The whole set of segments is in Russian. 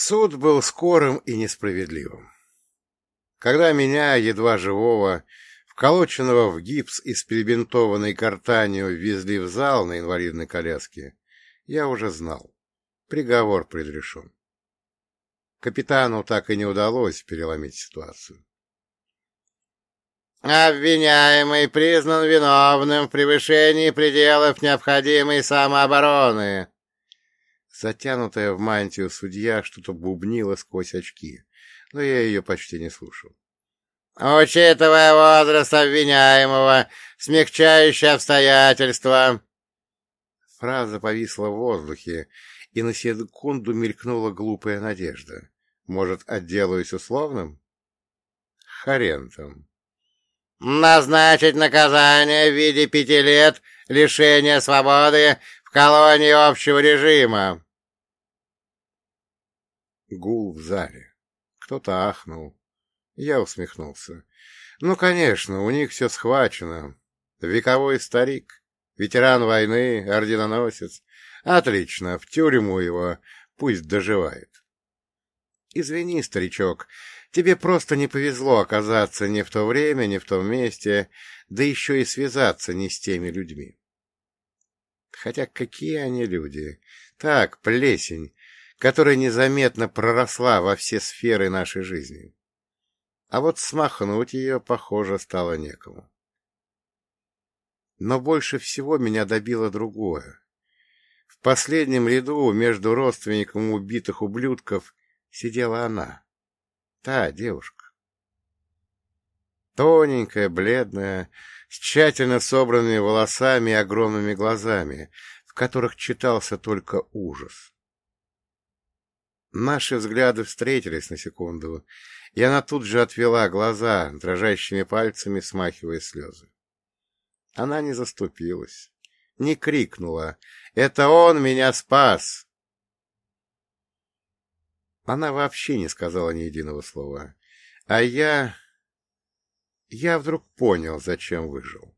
Суд был скорым и несправедливым. Когда меня, едва живого, вколоченного в гипс и с перебинтованной картанью везли в зал на инвалидной коляске, я уже знал. Приговор предрешен. Капитану так и не удалось переломить ситуацию. «Обвиняемый признан виновным в превышении пределов необходимой самообороны», Затянутая в мантию судья что-то бубнила сквозь очки, но я ее почти не слушал. «Учитывая возраст обвиняемого, смягчающие обстоятельства...» Фраза повисла в воздухе, и на секунду мелькнула глупая надежда. Может, отделаюсь условным? Хрен там. «Назначить наказание в виде пяти лет лишения свободы в колонии общего режима!» Гул в зале. Кто-то ахнул. Я усмехнулся. Ну, конечно, у них все схвачено. Вековой старик, ветеран войны, орденоносец. Отлично, в тюрьму его, пусть доживает. Извини, старичок, тебе просто не повезло оказаться не в то время, не в том месте, да еще и связаться не с теми людьми. Хотя какие они люди? Так, плесень, которая незаметно проросла во все сферы нашей жизни. А вот смахнуть ее, похоже, стало некому. Но больше всего меня добило другое. В последнем ряду между родственником убитых ублюдков сидела она, та девушка. Тоненькая, бледная, с тщательно собранными волосами и огромными глазами, в которых читался только ужас. Наши взгляды встретились на секунду, и она тут же отвела глаза, дрожащими пальцами смахивая слезы. Она не заступилась, не крикнула «Это он меня спас!» Она вообще не сказала ни единого слова. А я... Я вдруг понял, зачем выжил.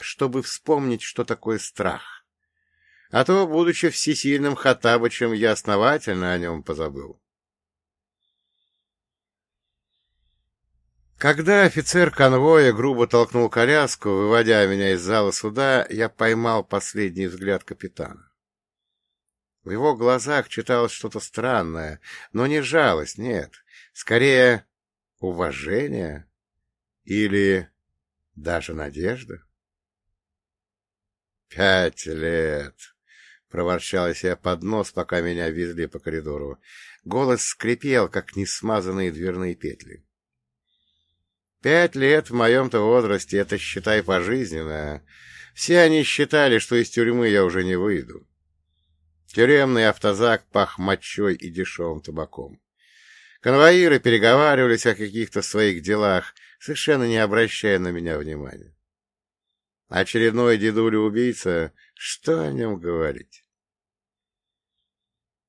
Чтобы вспомнить, что такое страх а то, будучи всесильным Хаттабычем, я основательно о нем позабыл. Когда офицер конвоя грубо толкнул коляску, выводя меня из зала суда, я поймал последний взгляд капитана. В его глазах читалось что-то странное, но не жалость, нет, скорее уважение или даже надежда. Пять лет. — проворчал я под нос, пока меня везли по коридору. Голос скрипел, как несмазанные дверные петли. «Пять лет в моем-то возрасте — это, считай, пожизненно. Все они считали, что из тюрьмы я уже не выйду. Тюремный автозак пах мочой и дешевым табаком. Конвоиры переговаривались о каких-то своих делах, совершенно не обращая на меня внимания. Очередной дедуля-убийца, что о нем говорить?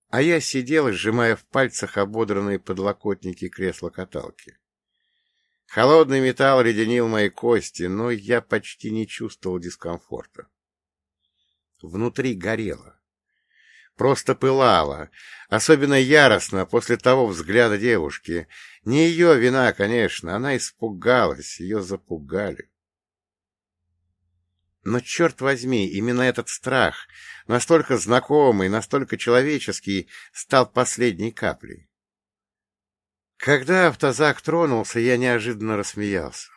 А я сидел, сжимая в пальцах ободранные подлокотники кресла-каталки. Холодный металл леденил мои кости, но я почти не чувствовал дискомфорта. Внутри горело. Просто пылало, особенно яростно после того взгляда девушки. Не ее вина, конечно, она испугалась, ее запугали. Но, черт возьми, именно этот страх, настолько знакомый, настолько человеческий, стал последней каплей. Когда автозак тронулся, я неожиданно рассмеялся.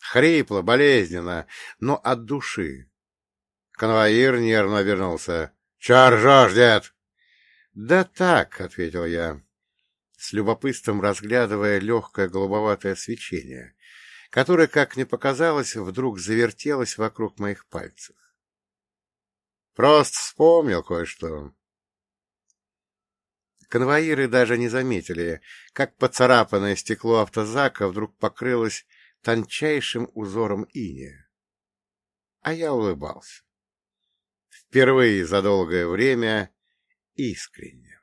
Хрипло, болезненно, но от души. Конвоир нервно вернулся. — Чё ржёшь, дед? — Да так, — ответил я, с любопытством разглядывая легкое голубоватое свечение, которая, как мне показалось, вдруг завертелась вокруг моих пальцев. Просто вспомнил кое-что. Конвоиры даже не заметили, как поцарапанное стекло автозака вдруг покрылось тончайшим узором иния. А я улыбался. Впервые за долгое время искренне.